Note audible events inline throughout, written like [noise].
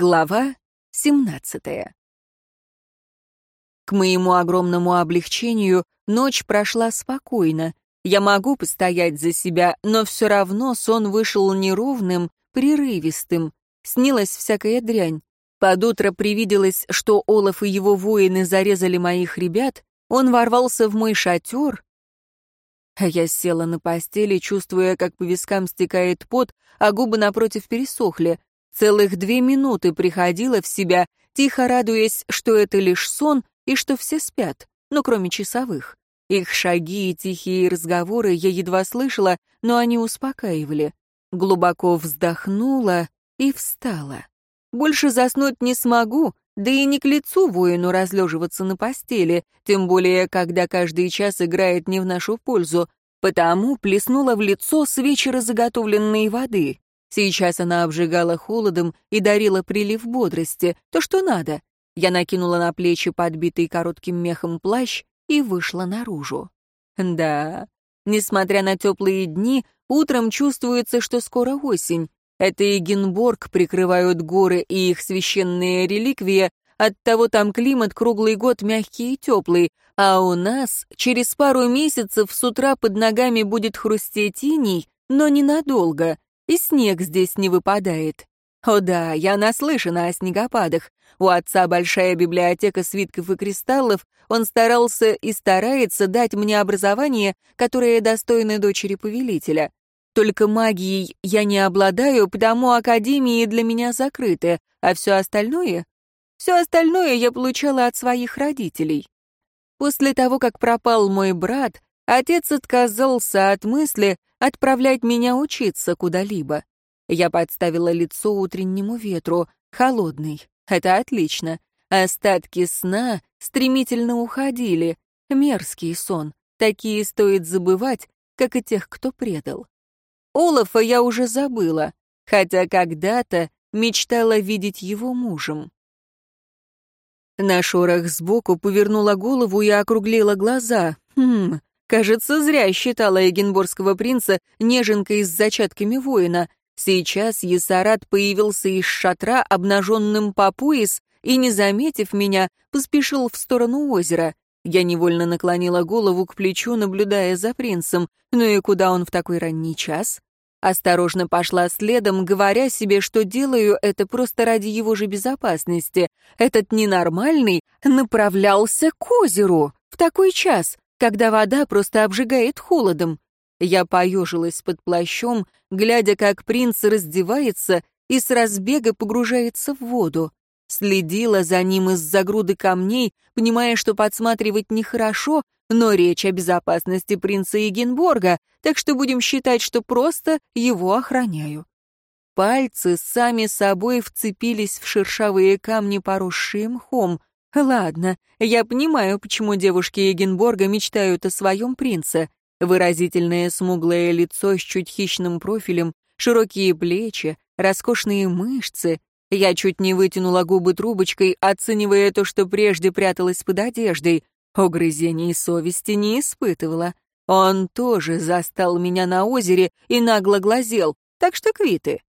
Глава 17 К моему огромному облегчению ночь прошла спокойно. Я могу постоять за себя, но все равно сон вышел неровным, прерывистым. Снилась всякая дрянь. Под утро привиделось, что Олаф и его воины зарезали моих ребят, он ворвался в мой шатер. А я села на постели, чувствуя, как по вискам стекает пот, а губы напротив пересохли. Целых две минуты приходила в себя, тихо радуясь, что это лишь сон и что все спят, ну, кроме часовых. Их шаги и тихие разговоры я едва слышала, но они успокаивали. Глубоко вздохнула и встала. Больше заснуть не смогу, да и не к лицу воину разлеживаться на постели, тем более, когда каждый час играет не в нашу пользу, потому плеснула в лицо с вечера заготовленной воды. Сейчас она обжигала холодом и дарила прилив бодрости, то, что надо. Я накинула на плечи подбитый коротким мехом плащ и вышла наружу. Да, несмотря на теплые дни, утром чувствуется, что скоро осень. Это Эгенборг прикрывают горы и их священные реликвии, оттого там климат круглый год мягкий и теплый, а у нас через пару месяцев с утра под ногами будет хрустеть иней, но ненадолго и снег здесь не выпадает. О да, я наслышана о снегопадах. У отца большая библиотека свитков и кристаллов, он старался и старается дать мне образование, которое достойно дочери повелителя. Только магией я не обладаю, потому академии для меня закрыты, а все остальное... Все остальное я получала от своих родителей. После того, как пропал мой брат, отец отказался от мысли, отправлять меня учиться куда-либо. Я подставила лицо утреннему ветру, холодный. Это отлично. Остатки сна стремительно уходили. Мерзкий сон. Такие стоит забывать, как и тех, кто предал. Олафа я уже забыла, хотя когда-то мечтала видеть его мужем. На шорох сбоку повернула голову и округлила глаза. Хм, Кажется, зря считала Эгенборгского принца неженкой с зачатками воина. Сейчас Есарат появился из шатра, обнаженным по пояс, и, не заметив меня, поспешил в сторону озера. Я невольно наклонила голову к плечу, наблюдая за принцем. Ну и куда он в такой ранний час? Осторожно пошла следом, говоря себе, что делаю это просто ради его же безопасности. Этот ненормальный направлялся к озеру в такой час когда вода просто обжигает холодом. Я поежилась под плащом, глядя, как принц раздевается и с разбега погружается в воду. Следила за ним из-за груды камней, понимая, что подсматривать нехорошо, но речь о безопасности принца Егенборга, так что будем считать, что просто его охраняю. Пальцы сами собой вцепились в шершавые камни, поросшие мхом. Ладно, я понимаю, почему девушки Эгенборга мечтают о своем принце. Выразительное смуглое лицо с чуть хищным профилем, широкие плечи, роскошные мышцы. Я чуть не вытянула губы трубочкой, оценивая то, что прежде пряталось под одеждой. Огрызений совести не испытывала. Он тоже застал меня на озере и нагло глазел, так что квиты.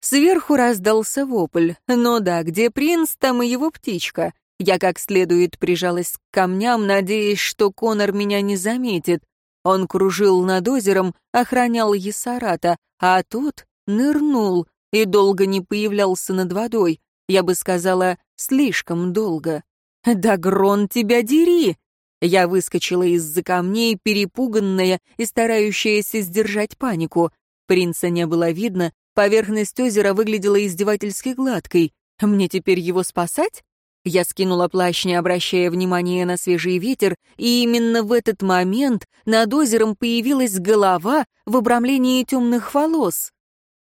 Сверху раздался вопль. «Ну да, где принц, там и его птичка». Я как следует прижалась к камням, надеясь, что Конор меня не заметит. Он кружил над озером, охранял Есарата, а тот нырнул и долго не появлялся над водой. Я бы сказала, слишком долго. «Да грон тебя дери!» Я выскочила из-за камней, перепуганная и старающаяся сдержать панику. Принца не было видно, Поверхность озера выглядела издевательски гладкой. Мне теперь его спасать? Я скинула плащ, не обращая внимания на свежий ветер, и именно в этот момент над озером появилась голова в обрамлении темных волос.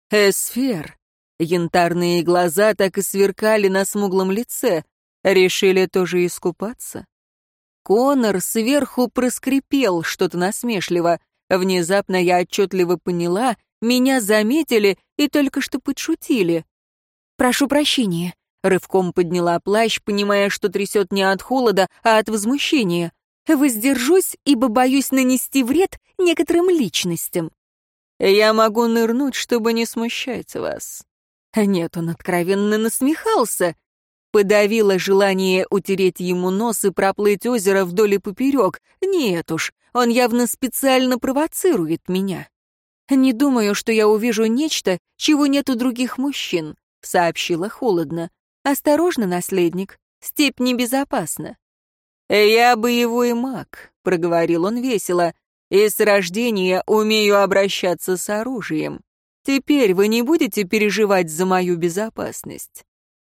Эсфер. Янтарные глаза так и сверкали на смуглом лице. Решили тоже искупаться? Конор сверху проскрипел что-то насмешливо. Внезапно я отчетливо поняла, меня заметили и только что подшутили. «Прошу прощения», — рывком подняла плащ, понимая, что трясет не от холода, а от возмущения. «Воздержусь, ибо боюсь нанести вред некоторым личностям». «Я могу нырнуть, чтобы не смущать вас». Нет, он откровенно насмехался. Подавило желание утереть ему нос и проплыть озеро вдоль и поперек. Нет уж, он явно специально провоцирует меня. «Не думаю, что я увижу нечто, чего нет у других мужчин», — сообщила холодно. «Осторожно, наследник, степь небезопасна». «Я боевой маг», — проговорил он весело, «и с рождения умею обращаться с оружием. Теперь вы не будете переживать за мою безопасность».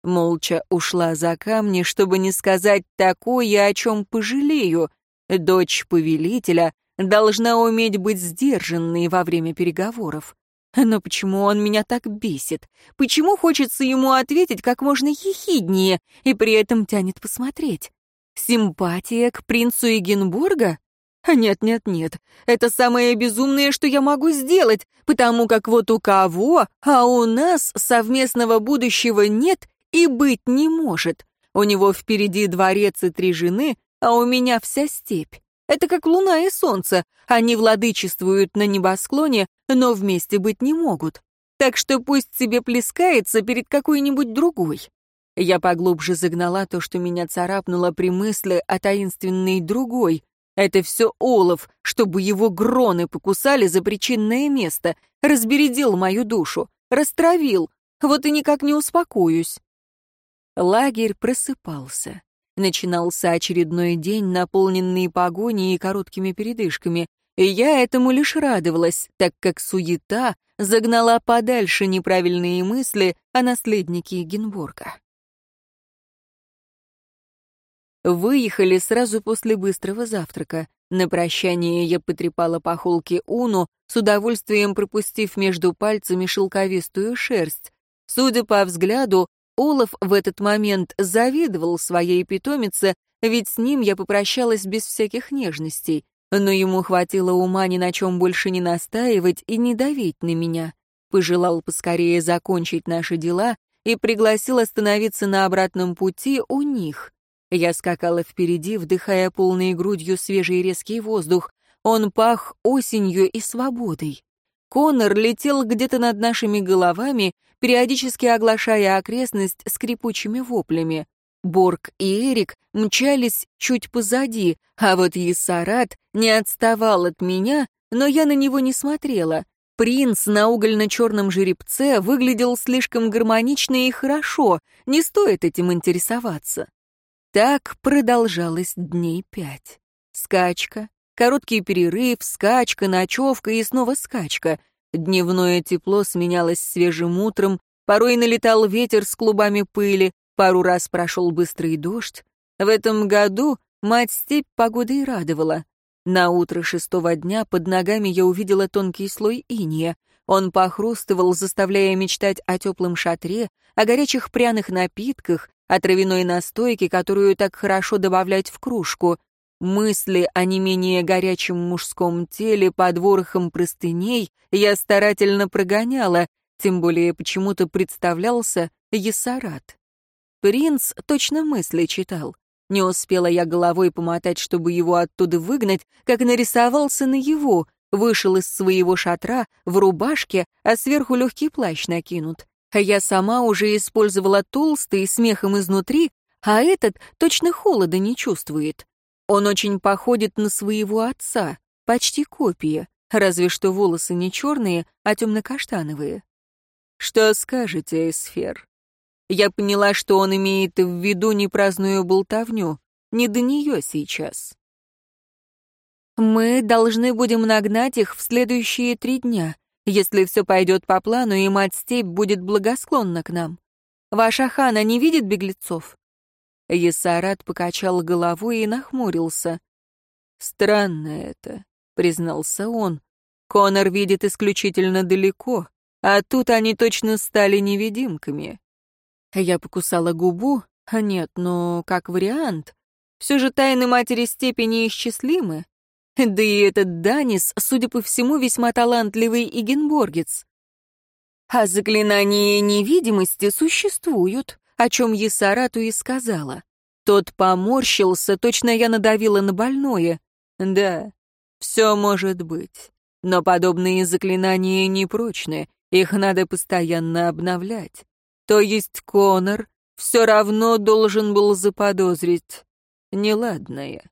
Молча ушла за камни, чтобы не сказать такое, о чем пожалею. Дочь повелителя должна уметь быть сдержанной во время переговоров. Но почему он меня так бесит? Почему хочется ему ответить как можно ехиднее и при этом тянет посмотреть? Симпатия к принцу Эгенбурга? Нет-нет-нет, это самое безумное, что я могу сделать, потому как вот у кого, а у нас совместного будущего нет и быть не может. У него впереди дворец и три жены, а у меня вся степь. Это как луна и солнце. Они владычествуют на небосклоне, но вместе быть не могут. Так что пусть себе плескается перед какой-нибудь другой. Я поглубже загнала то, что меня царапнуло при мысли о таинственной другой. Это все Олов, чтобы его гроны покусали за причинное место, разбередил мою душу, растравил. Вот и никак не успокоюсь. Лагерь просыпался. Начинался очередной день, наполненный погоней и короткими передышками. И я этому лишь радовалась, так как суета загнала подальше неправильные мысли о наследнике Генбурга. Выехали сразу после быстрого завтрака. На прощание я потрепала по холке Уну, с удовольствием пропустив между пальцами шелковистую шерсть. Судя по взгляду, Олаф в этот момент завидовал своей питомице, ведь с ним я попрощалась без всяких нежностей, но ему хватило ума ни на чем больше не настаивать и не давить на меня. Пожелал поскорее закончить наши дела и пригласил остановиться на обратном пути у них. Я скакала впереди, вдыхая полной грудью свежий резкий воздух. Он пах осенью и свободой. Конор летел где-то над нашими головами, периодически оглашая окрестность скрипучими воплями. Борг и Эрик мчались чуть позади, а вот Ессарат не отставал от меня, но я на него не смотрела. Принц на угольно-черном жеребце выглядел слишком гармонично и хорошо, не стоит этим интересоваться. Так продолжалось дней пять. Скачка, Короткий перерыв, скачка, ночевка и снова скачка. Дневное тепло сменялось свежим утром, порой налетал ветер с клубами пыли, пару раз прошел быстрый дождь. В этом году мать-степь погодой радовала. На утро шестого дня под ногами я увидела тонкий слой иния. Он похрустывал, заставляя мечтать о теплом шатре, о горячих пряных напитках, о травяной настойке, которую так хорошо добавлять в кружку. Мысли о не менее горячем мужском теле под ворохом простыней я старательно прогоняла, тем более почему-то представлялся Есарат. Принц точно мысли читал. Не успела я головой помотать, чтобы его оттуда выгнать, как нарисовался на его, вышел из своего шатра в рубашке, а сверху легкий плащ накинут. Я сама уже использовала толстый смехом изнутри, а этот точно холода не чувствует. Он очень походит на своего отца, почти копия, разве что волосы не черные, а темно-каштановые. Что скажете, Эсфер? Я поняла, что он имеет в виду не праздную болтовню, не до нее сейчас. Мы должны будем нагнать их в следующие три дня, если все пойдет по плану, и мать-степь будет благосклонна к нам. Ваша хана не видит беглецов? Есарат покачал головой и нахмурился. «Странно это», — признался он. «Конор видит исключительно далеко, а тут они точно стали невидимками». Я покусала губу. А нет, ну, как вариант. Все же тайны матери степени исчислимы. Да и этот Данис, судя по всему, весьма талантливый игенборгец. А заклинания невидимости существуют о чем Есарату и сказала. Тот поморщился, точно я надавила на больное. Да, все может быть. Но подобные заклинания непрочны, Их надо постоянно обновлять. То есть Конор все равно должен был заподозрить неладное.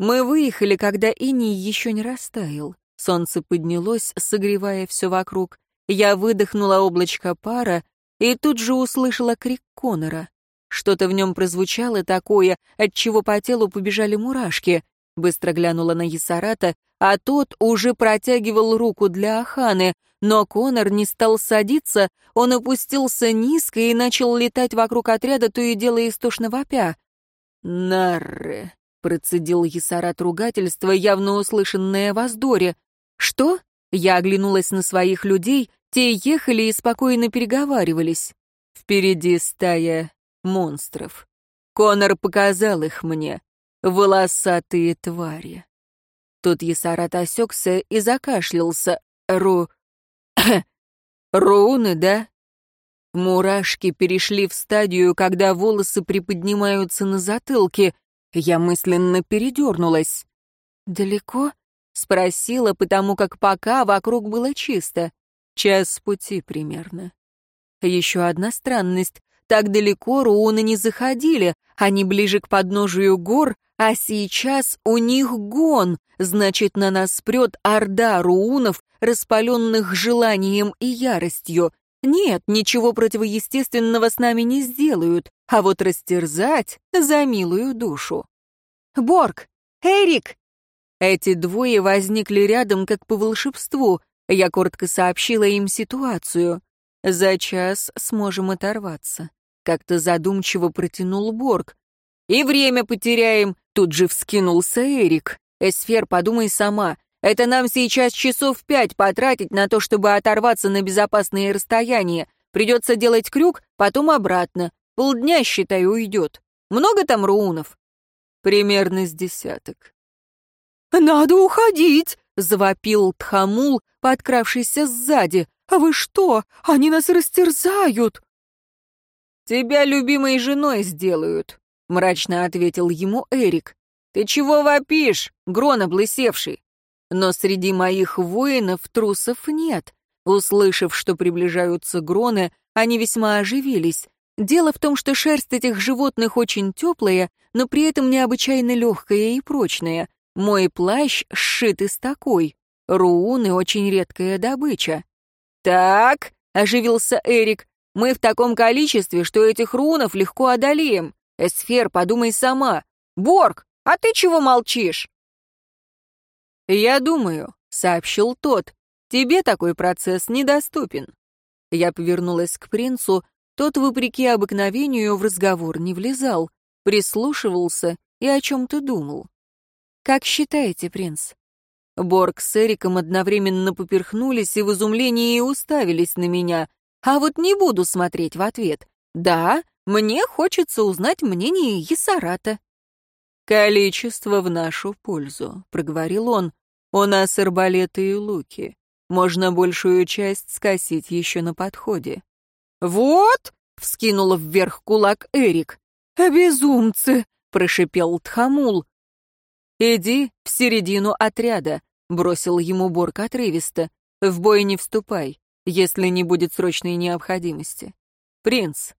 Мы выехали, когда иней еще не растаял. Солнце поднялось, согревая все вокруг. Я выдохнула облачко пара и тут же услышала крик Конора. Что-то в нем прозвучало такое, от чего по телу побежали мурашки. Быстро глянула на Есарата, а тот уже протягивал руку для Аханы, но Конор не стал садиться, он опустился низко и начал летать вокруг отряда, то и дело истошно вопя. «Нарре», — процедил Есарат ругательство, явно услышанное в Аздоре. «Что?» — я оглянулась на своих людей, те ехали и спокойно переговаривались. Впереди стая монстров. Конор показал их мне. Волосатые твари. Тут Есарат осекся и закашлялся. Ру... [coughs] Руны, да? Мурашки перешли в стадию, когда волосы приподнимаются на затылке. Я мысленно передернулась. «Далеко?» — спросила, потому как пока вокруг было чисто. Час пути примерно. Еще одна странность. Так далеко руны не заходили, они ближе к подножию гор, а сейчас у них гон, значит, на нас прет орда руунов, распаленных желанием и яростью. Нет, ничего противоестественного с нами не сделают, а вот растерзать за милую душу. «Борг! Эрик!» Эти двое возникли рядом, как по волшебству. Я коротко сообщила им ситуацию. За час сможем оторваться. Как-то задумчиво протянул Борг. «И время потеряем», — тут же вскинулся Эрик. «Эсфер, подумай сама. Это нам сейчас часов пять потратить на то, чтобы оторваться на безопасные расстояния. Придется делать крюк, потом обратно. Полдня, считай, уйдет. Много там руунов?» «Примерно с десяток». «Надо уходить!» — завопил Тхамул, подкравшийся сзади. «А вы что? Они нас растерзают!» «Тебя любимой женой сделают», — мрачно ответил ему Эрик. «Ты чего вопишь, грон облысевший?» Но среди моих воинов трусов нет. Услышав, что приближаются гроны, они весьма оживились. Дело в том, что шерсть этих животных очень теплая, но при этом необычайно легкая и прочная. Мой плащ сшит из такой. Руны — очень редкая добыча. «Так», — оживился Эрик, мы в таком количестве, что этих рунов легко одолеем. Эсфер, подумай сама. Борг, а ты чего молчишь?» «Я думаю», — сообщил тот, — «тебе такой процесс недоступен». Я повернулась к принцу, тот, вопреки обыкновению, в разговор не влезал, прислушивался и о чем-то думал. «Как считаете, принц?» Борг с Эриком одновременно поперхнулись и в изумлении уставились на меня. А вот не буду смотреть в ответ. Да, мне хочется узнать мнение Есарата. «Количество в нашу пользу», — проговорил он. «У нас арбалеты и луки. Можно большую часть скосить еще на подходе». «Вот!» — вскинул вверх кулак Эрик. «Безумцы!» — прошипел Тхамул. «Иди в середину отряда», — бросил ему Борг отрывисто. «В бой не вступай если не будет срочной необходимости. Принц,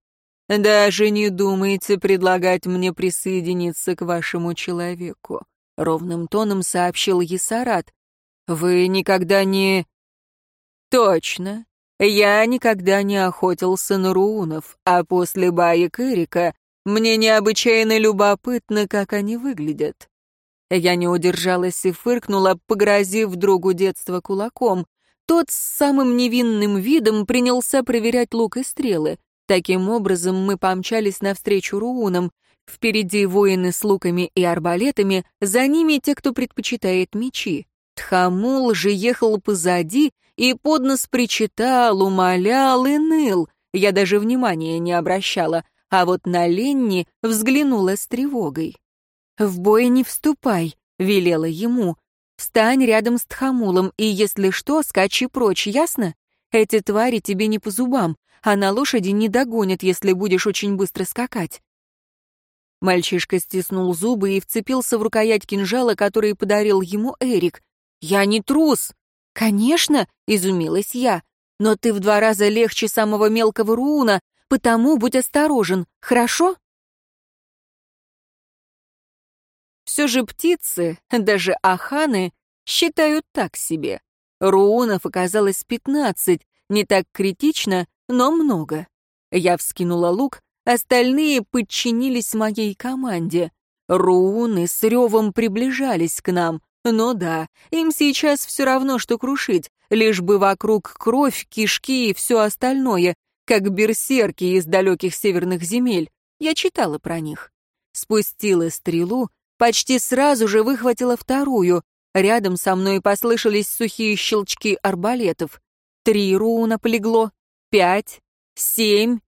даже не думайте предлагать мне присоединиться к вашему человеку, ровным тоном сообщил Есарат. Вы никогда не... Точно. Я никогда не охотился на руунов, а после баек Эрика мне необычайно любопытно, как они выглядят. Я не удержалась и фыркнула, погрозив другу детства кулаком. Тот с самым невинным видом принялся проверять лук и стрелы. Таким образом, мы помчались навстречу руунам. Впереди воины с луками и арбалетами, за ними те, кто предпочитает мечи. Тхамул же ехал позади и под нос причитал, умолял и ныл. Я даже внимания не обращала, а вот на Ленни взглянула с тревогой. «В бой не вступай», — велела ему. Встань рядом с Тхамулом, и, если что, скачи прочь, ясно? Эти твари тебе не по зубам, а на лошади не догонят, если будешь очень быстро скакать». Мальчишка стиснул зубы и вцепился в рукоять кинжала, который подарил ему Эрик. «Я не трус!» «Конечно!» — изумилась я. но ты в два раза легче самого мелкого руна, потому будь осторожен, хорошо?» Все же птицы, даже аханы, считают так себе. Руунов оказалось пятнадцать, не так критично, но много. Я вскинула лук, остальные подчинились моей команде. Руны с ревом приближались к нам. Но да, им сейчас все равно, что крушить, лишь бы вокруг кровь, кишки и все остальное, как берсерки из далеких северных земель. Я читала про них. Спустила стрелу, почти сразу же выхватила вторую. Рядом со мной послышались сухие щелчки арбалетов. Три руна полегло, пять, семь.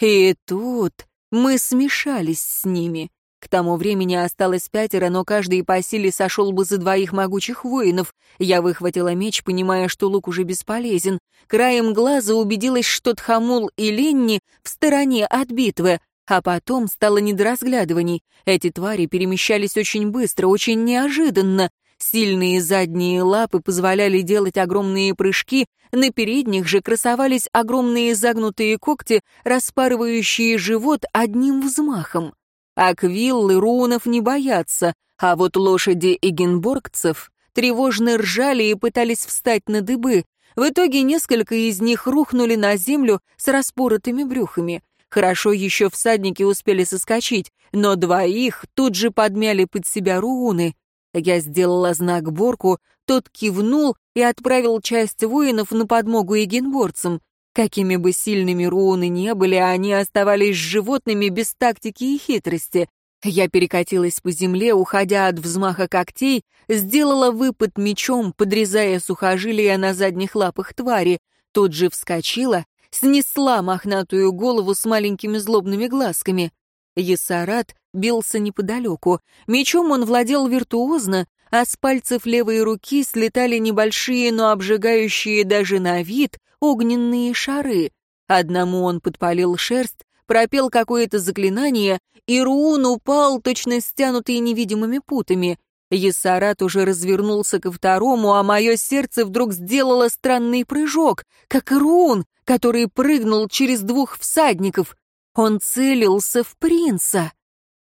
И тут мы смешались с ними. К тому времени осталось пятеро, но каждый по силе сошел бы за двоих могучих воинов. Я выхватила меч, понимая, что лук уже бесполезен. Краем глаза убедилась, что Тхамул и Ленни в стороне от битвы, а потом стало недоразглядываний. Эти твари перемещались очень быстро, очень неожиданно. Сильные задние лапы позволяли делать огромные прыжки, на передних же красовались огромные загнутые когти, распарывающие живот одним взмахом. Аквиллы рунов не боятся, а вот лошади эгенборгцев тревожно ржали и пытались встать на дыбы. В итоге несколько из них рухнули на землю с распоротыми брюхами. Хорошо еще всадники успели соскочить, но двоих тут же подмяли под себя руны. Я сделала знак Борку, тот кивнул и отправил часть воинов на подмогу егенборцам. Какими бы сильными руны не были, они оставались животными без тактики и хитрости. Я перекатилась по земле, уходя от взмаха когтей, сделала выпад мечом, подрезая сухожилия на задних лапах твари, тут же вскочила, снесла мохнатую голову с маленькими злобными глазками. Есарат бился неподалеку. Мечом он владел виртуозно, а с пальцев левой руки слетали небольшие, но обжигающие даже на вид огненные шары. Одному он подпалил шерсть, пропел какое-то заклинание, и Руун упал, точно стянутый невидимыми путами. Есарат уже развернулся ко второму, а мое сердце вдруг сделало странный прыжок, как Руун, который прыгнул через двух всадников. Он целился в принца.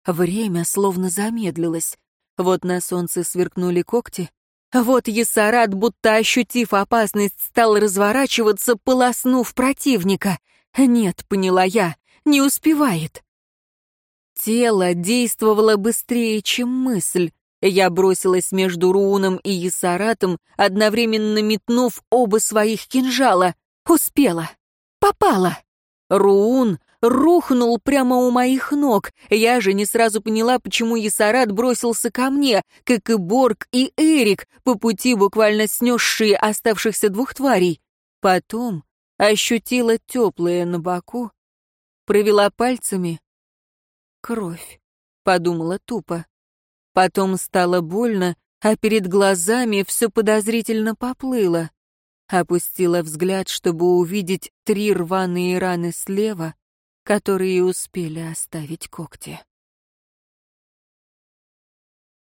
Время словно замедлилось. Вот на солнце сверкнули когти, вот Есарат, будто ощутив опасность, стал разворачиваться, полоснув противника. Нет, поняла я, не успевает. Тело действовало быстрее, чем мысль. Я бросилась между Рууном и Есаратом, одновременно метнув оба своих кинжала. Успела. Попала. Руун рухнул прямо у моих ног. Я же не сразу поняла, почему Есарат бросился ко мне, как и Борг и Эрик, по пути буквально снесшие оставшихся двух тварей. Потом ощутила теплое на боку, провела пальцами. Кровь, подумала тупо. Потом стало больно, а перед глазами все подозрительно поплыло. Опустила взгляд, чтобы увидеть три рваные раны слева, которые успели оставить когти.